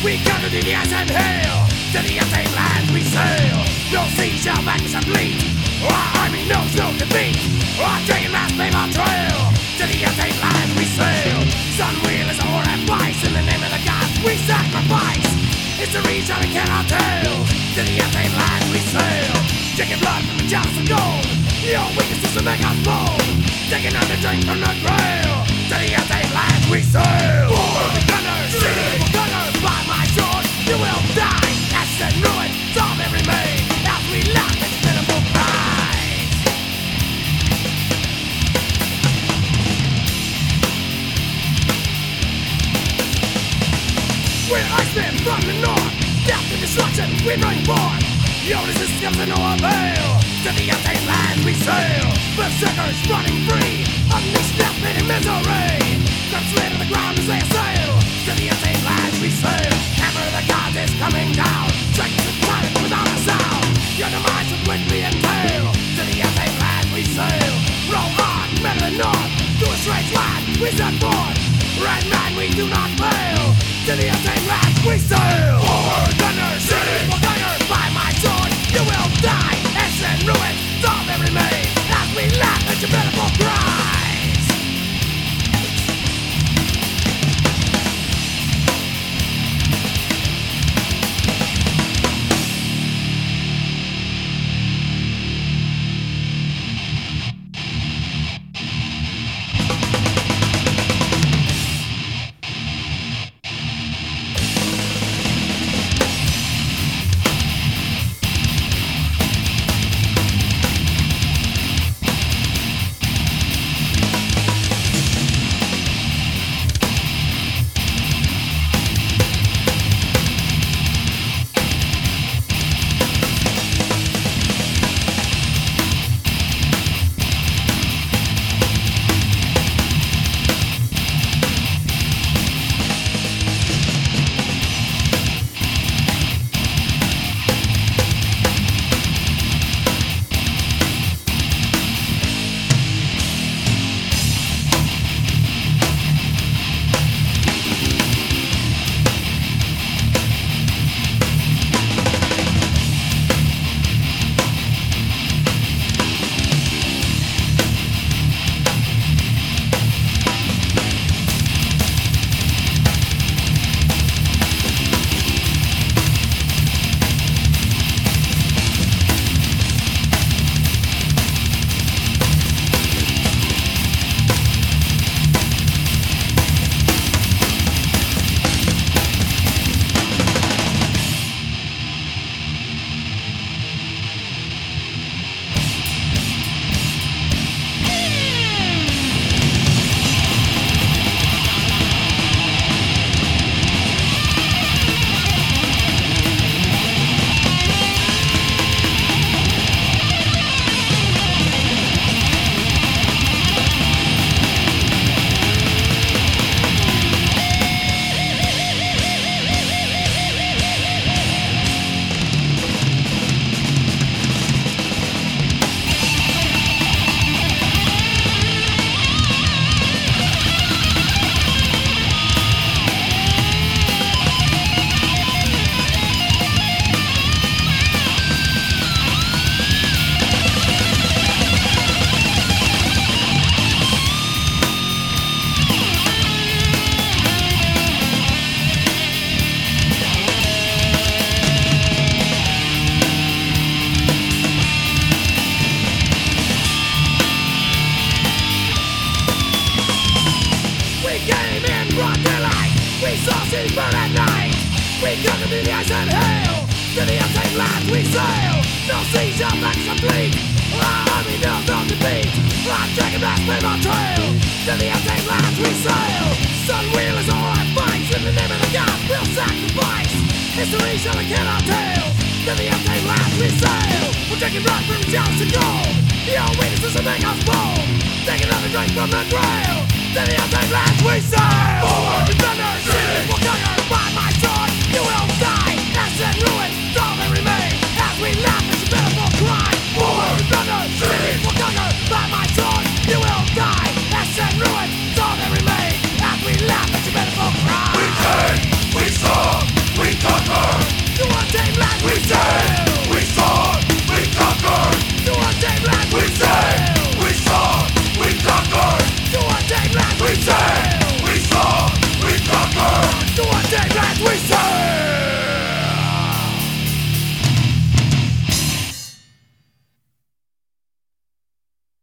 to the ice and hail. To the empty land we sail. No sea shall vanquish and bleed. Our army knows no defeat. Our dragon wrath flame our trail. To the empty land we sail. Sun wheel is our advice. In the name of the gods we sacrifice. It's a reach on a cannot tell To the empty land we sail. Drinking blood from the chalice of gold. Your weakness is to make us bold. Taking the drink from the grail. To the empty land we sail. For the gunners, will die. Ashes and ruin, all that remain. As we laugh at pitiful cries. We're Icemen from the north. Death and destruction we bring forth. Your resistance to no avail. To the empty land we sail. Berserkers running free. Unleash death and misery. Grips rid of the ground as they assail. Set. Red man, we do not fail. To the empty land we sail. At night. We conquered through the ice and hail. To the untamed lands we sail. No match the fleet. Our army knows no defeat. Our dragon blast flame our trail. To the untamed lands we sail. Sun wheel is all our fights. In the name of the gods we'll sacrifice. History shall it cannot tell. To the untamed lands we sail. We're drinking blood from chalice of gold. Your weaknesses will make us bold. Take another drink from the grail. To the untamed lands we sail. Forward,